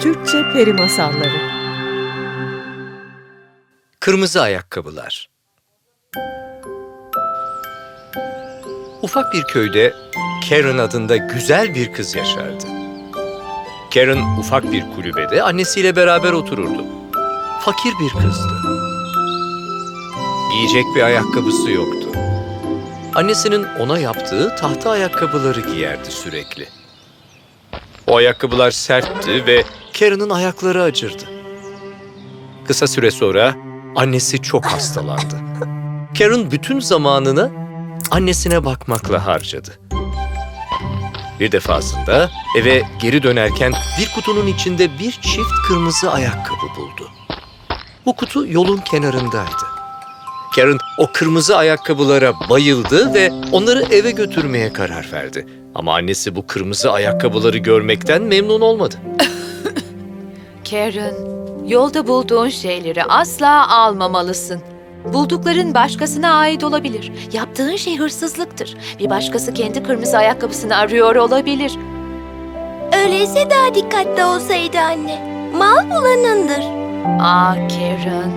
Türkçe Peri Masalları Kırmızı Ayakkabılar Ufak bir köyde Karen adında güzel bir kız yaşardı. Karen ufak bir kulübede annesiyle beraber otururdu. Fakir bir kızdı. Giyecek bir ayakkabısı yoktu. Annesinin ona yaptığı tahta ayakkabıları giyerdi sürekli. O ayakkabılar sertti ve Karen'ın ayakları acırdı. Kısa süre sonra annesi çok hastalandı. Karen bütün zamanını annesine bakmakla harcadı. Bir defasında eve geri dönerken bir kutunun içinde bir çift kırmızı ayakkabı buldu. Bu kutu yolun kenarındaydı. Karen o kırmızı ayakkabılara bayıldı ve onları eve götürmeye karar verdi. Ama annesi bu kırmızı ayakkabıları görmekten memnun olmadı. Karen, yolda bulduğun şeyleri asla almamalısın. Buldukların başkasına ait olabilir. Yaptığın şey hırsızlıktır. Bir başkası kendi kırmızı ayakkabısını arıyor olabilir. Öyleyse daha dikkatli olsaydı anne. Mal bulanındır. Aa Karen,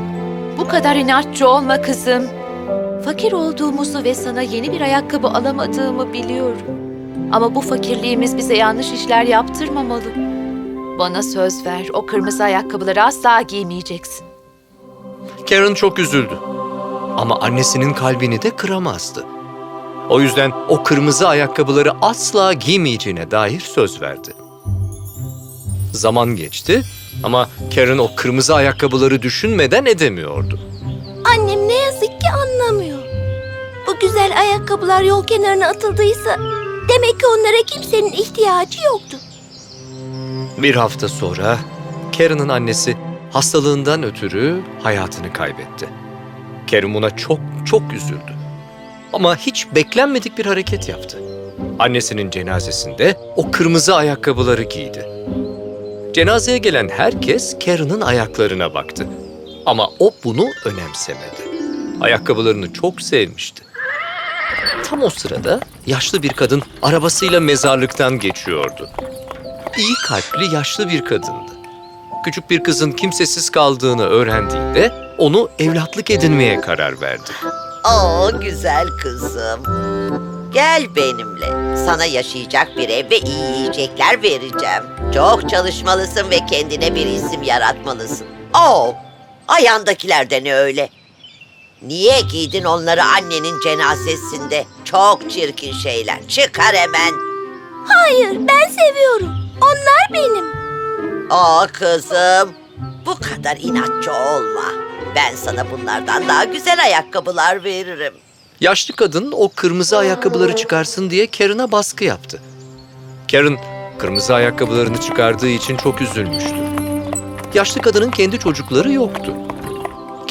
bu kadar inatçı olma kızım. Fakir olduğumuzu ve sana yeni bir ayakkabı alamadığımı biliyorum. Ama bu fakirliğimiz bize yanlış işler yaptırmamalı. Bana söz ver, o kırmızı ayakkabıları asla giymeyeceksin. Karen çok üzüldü. Ama annesinin kalbini de kıramazdı. O yüzden o kırmızı ayakkabıları asla giymeyeceğine dair söz verdi. Zaman geçti ama Karen o kırmızı ayakkabıları düşünmeden edemiyordu. Annem ne yazık ki anlamıyor. Bu güzel ayakkabılar yol kenarına atıldıysa demek ki onlara kimsenin ihtiyacı yoktu. Bir hafta sonra Karen'ın annesi hastalığından ötürü hayatını kaybetti. Karen buna çok çok üzüldü. Ama hiç beklenmedik bir hareket yaptı. Annesinin cenazesinde o kırmızı ayakkabıları giydi. Cenazeye gelen herkes Karen'ın ayaklarına baktı. Ama o bunu önemsemedi. Ayakkabılarını çok sevmişti. Tam o sırada yaşlı bir kadın arabasıyla mezarlıktan geçiyordu. İyi kalpli yaşlı bir kadındı. Küçük bir kızın kimsesiz kaldığını öğrendiğinde onu evlatlık edinmeye karar verdi. Oo güzel kızım. Gel benimle. Sana yaşayacak bir ev ve iyi yiyecekler vereceğim. Çok çalışmalısın ve kendine bir isim yaratmalısın. Oo, ayağındakiler de ne öyle? Niye giydin onları annenin cenazesinde? Çok çirkin şeyler. Çıkar hemen. Hayır ben seviyorum. Onlar benim. Aa kızım, bu kadar inatçı olma. Ben sana bunlardan daha güzel ayakkabılar veririm. Yaşlı kadın o kırmızı ayakkabıları çıkarsın diye Karen'a baskı yaptı. Karen kırmızı ayakkabılarını çıkardığı için çok üzülmüştü. Yaşlı kadının kendi çocukları yoktu.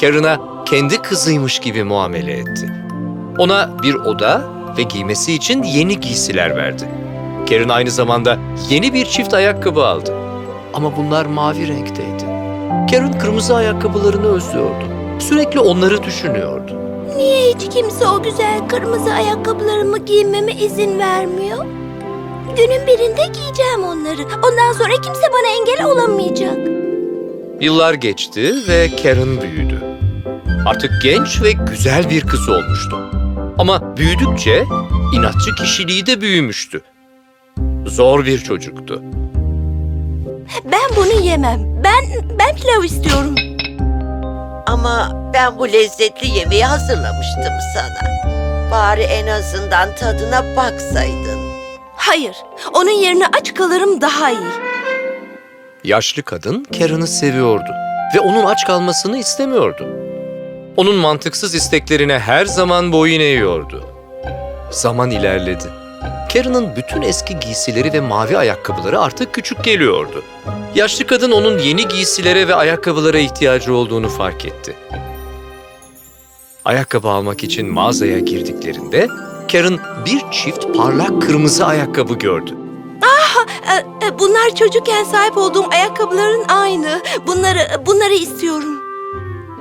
Karen'a kendi kızıymış gibi muamele etti. Ona bir oda ve giymesi için yeni giysiler verdi. Karen aynı zamanda yeni bir çift ayakkabı aldı. Ama bunlar mavi renkteydi. Karen kırmızı ayakkabılarını özlüyordu. Sürekli onları düşünüyordu. Niye hiç kimse o güzel kırmızı ayakkabılarımı giymeme izin vermiyor? Günün birinde giyeceğim onları. Ondan sonra kimse bana engel olamayacak. Yıllar geçti ve Karen büyüdü. Artık genç ve güzel bir kız olmuştu. Ama büyüdükçe inatçı kişiliği de büyümüştü. Zor bir çocuktu. Ben bunu yemem. Ben ben pilav istiyorum. Ama ben bu lezzetli yemeği hazırlamıştım sana. Bari en azından tadına baksaydın. Hayır. Onun yerine aç kalırım daha iyi. Yaşlı kadın Karen'ı seviyordu ve onun aç kalmasını istemiyordu. Onun mantıksız isteklerine her zaman boyun eğiyordu. Zaman ilerledi. Karen'ın bütün eski giysileri ve mavi ayakkabıları artık küçük geliyordu. Yaşlı kadın onun yeni giysilere ve ayakkabılara ihtiyacı olduğunu fark etti. Ayakkabı almak için mağazaya girdiklerinde Karen bir çift parlak kırmızı ayakkabı gördü. E, e, Bunlar çocukken sahip olduğum ayakkabıların aynı. Bunları bunları istiyorum.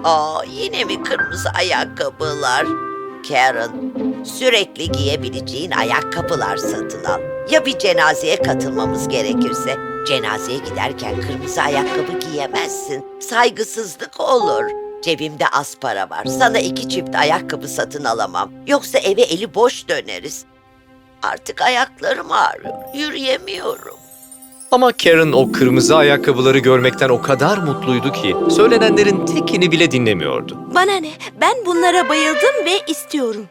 Aa yine mi kırmızı ayakkabılar? Karen, sürekli giyebileceğin ayakkabılar satın al. Ya bir cenazeye katılmamız gerekirse? Cenazeye giderken kırmızı ayakkabı giyemezsin. Saygısızlık olur. Cebimde az para var. Sana iki çift ayakkabı satın alamam. Yoksa eve eli boş döneriz. Artık ayaklarım ağrıyor. Yürüyemiyorum. Ama Karen o kırmızı ayakkabıları görmekten o kadar mutluydu ki söylenenlerin tekini bile dinlemiyordu. Bana ne? Ben bunlara bayıldım ve istiyorum.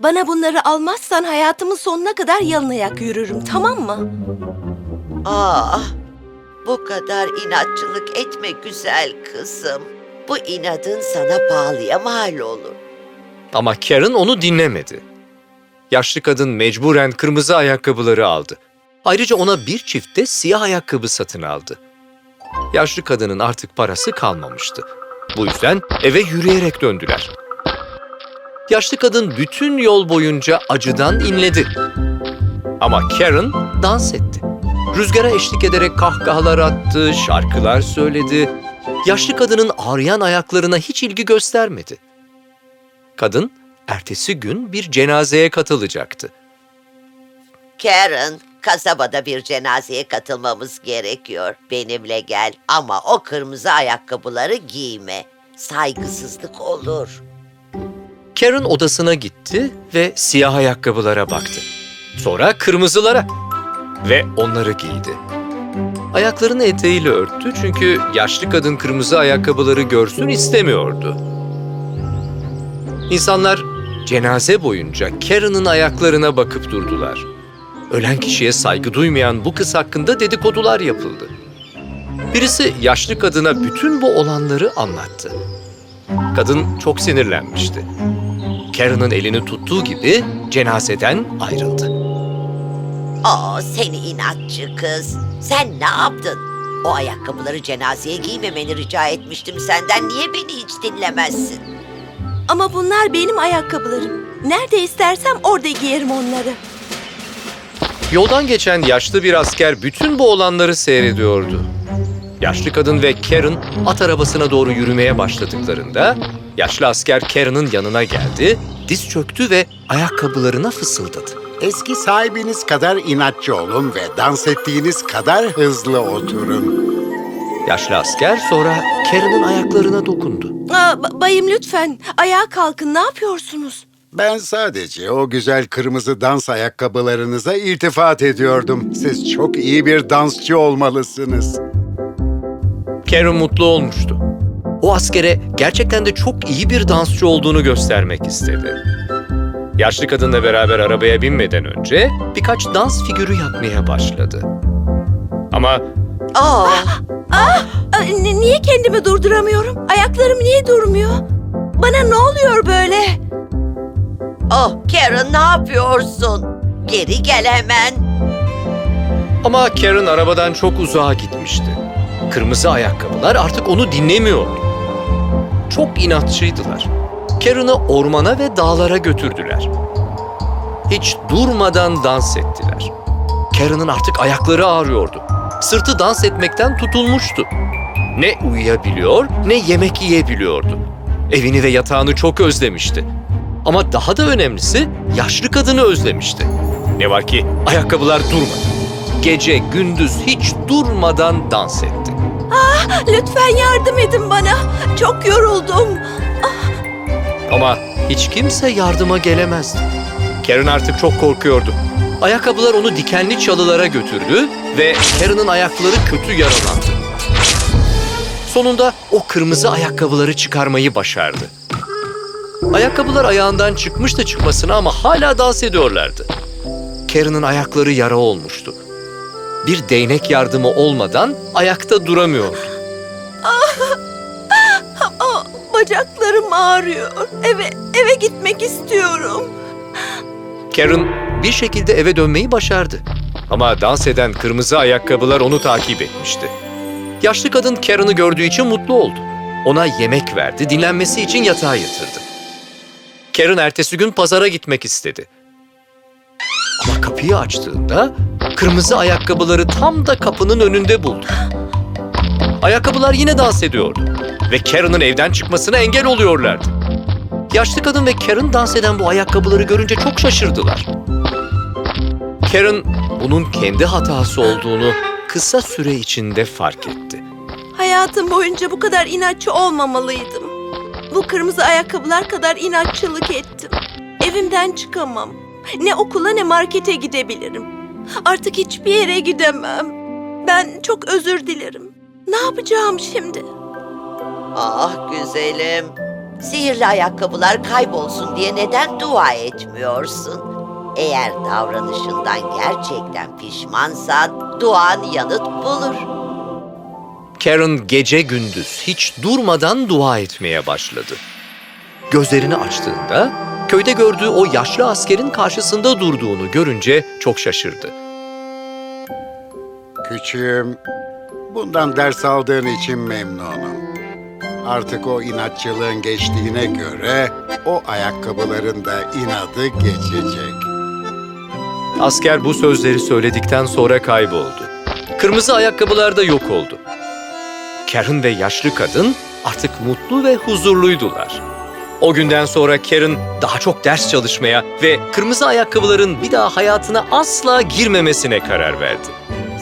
Bana bunları almazsan hayatımın sonuna kadar yalın ayak yürürüm, tamam mı? Ah, bu kadar inatçılık etme güzel kızım. Bu inadın sana pahalıya mal olur. Ama Karen onu dinlemedi. Yaşlı kadın mecburen kırmızı ayakkabıları aldı. Ayrıca ona bir çift de siyah ayakkabı satın aldı. Yaşlı kadının artık parası kalmamıştı. Bu yüzden eve yürüyerek döndüler. Yaşlı kadın bütün yol boyunca acıdan inledi. Ama Karen dans etti. Rüzgara eşlik ederek kahkahalar attı, şarkılar söyledi. Yaşlı kadının ağrıyan ayaklarına hiç ilgi göstermedi. Kadın ertesi gün bir cenazeye katılacaktı. Karen, kasabada bir cenazeye katılmamız gerekiyor. Benimle gel ama o kırmızı ayakkabıları giyme. Saygısızlık olur. Karen odasına gitti ve siyah ayakkabılara baktı. Sonra kırmızılara ve onları giydi. Ayaklarını eteğiyle örttü çünkü yaşlı kadın kırmızı ayakkabıları görsün istemiyordu. İnsanlar cenaze boyunca Karen'ın ayaklarına bakıp durdular. Ölen kişiye saygı duymayan bu kız hakkında dedikodular yapıldı. Birisi yaşlı kadına bütün bu olanları anlattı. Kadın çok sinirlenmişti. Karen'ın elini tuttuğu gibi cenazeden ayrıldı. Aa seni inatçı kız. Sen ne yaptın? O ayakkabıları cenazeye giymemeni rica etmiştim senden. Niye beni hiç dinlemezsin? Ama bunlar benim ayakkabılarım. Nerede istersem orada giyerim onları. Yoldan geçen yaşlı bir asker bütün bu olanları seyrediyordu. Yaşlı kadın ve Karen at arabasına doğru yürümeye başladıklarında yaşlı asker Karen'ın yanına geldi, diz çöktü ve ayakkabılarına fısıldadı. Eski sahibiniz kadar inatçı olun ve dans ettiğiniz kadar hızlı oturun. Yaşlı asker sonra Karen'ın ayaklarına dokundu. Aa, ba- bayım lütfen, ayağa kalkın. Ne yapıyorsunuz? Ben sadece o güzel kırmızı dans ayakkabılarınıza iltifat ediyordum. Siz çok iyi bir dansçı olmalısınız. Karen mutlu olmuştu. O askere gerçekten de çok iyi bir dansçı olduğunu göstermek istedi. Yaşlı kadınla beraber arabaya binmeden önce birkaç dans figürü yapmaya başladı. Ama Aa, Aa, ni- niye kendimi durduramıyorum? Ayaklarım niye durmuyor? Bana ne oluyor böyle? oh Karen ne yapıyorsun? Geri gel hemen. ama Karen arabadan çok uzağa gitmişti. Kırmızı ayakkabılar artık onu dinlemiyordu. Çok inatçıydılar. Karen'ı ormana ve dağlara götürdüler. Hiç durmadan dans ettiler. Karen'ın artık ayakları ağrıyordu. Sırtı dans etmekten tutulmuştu. Ne uyuyabiliyor ne yemek yiyebiliyordu. Evini ve yatağını çok özlemişti. Ama daha da önemlisi yaşlı kadını özlemişti. Ne var ki ayakkabılar durmadı. Gece gündüz hiç durmadan dans etti. Lütfen yardım edin bana. Çok yoruldum. Ama hiç kimse yardıma gelemezdi. Karen artık çok korkuyordu. Ayakkabılar onu dikenli çalılara götürdü ve Karen'ın ayakları kötü yaralandı. Sonunda o kırmızı ayakkabıları çıkarmayı başardı. Ayakkabılar ayağından çıkmıştı çıkmasına ama hala dans ediyorlardı. Karen'ın ayakları yara olmuştu. Bir değnek yardımı olmadan ayakta duramıyordu. Aa, bacaklarım ağrıyor. Eve eve gitmek istiyorum. Karen bir şekilde eve dönmeyi başardı. Ama dans eden kırmızı ayakkabılar onu takip etmişti. Yaşlı kadın Karen'ı gördüğü için mutlu oldu. Ona yemek verdi, dinlenmesi için yatağa yatırdı. Karen ertesi gün pazara gitmek istedi. Ama kapıyı açtığında kırmızı ayakkabıları tam da kapının önünde buldu. Ayakkabılar yine dans ediyordu ve Karen'ın evden çıkmasına engel oluyorlardı. Yaşlı kadın ve Karen dans eden bu ayakkabıları görünce çok şaşırdılar. Karen bunun kendi hatası olduğunu kısa süre içinde fark etti. Hayatım boyunca bu kadar inatçı olmamalıydım. Bu kırmızı ayakkabılar kadar inatçılık ettim. Evimden çıkamam. Ne okula ne markete gidebilirim. Artık hiçbir yere gidemem. Ben çok özür dilerim. Ne yapacağım şimdi? Ah güzelim. Sihirli ayakkabılar kaybolsun diye neden dua etmiyorsun? Eğer davranışından gerçekten pişmansan duan yanıt bulur. Karen gece gündüz hiç durmadan dua etmeye başladı. Gözlerini açtığında köyde gördüğü o yaşlı askerin karşısında durduğunu görünce çok şaşırdı. Küçüğüm, bundan ders aldığın için memnunum. Artık o inatçılığın geçtiğine göre o ayakkabıların da inadı geçecek. Asker bu sözleri söyledikten sonra kayboldu. Kırmızı ayakkabılar da yok oldu. Karen ve yaşlı kadın artık mutlu ve huzurluydular. O günden sonra Karen daha çok ders çalışmaya ve kırmızı ayakkabıların bir daha hayatına asla girmemesine karar verdi.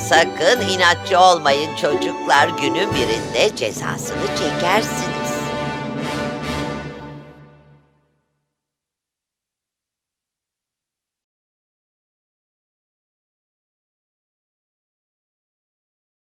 Sakın inatçı olmayın çocuklar. Günün birinde cezasını çekersiniz.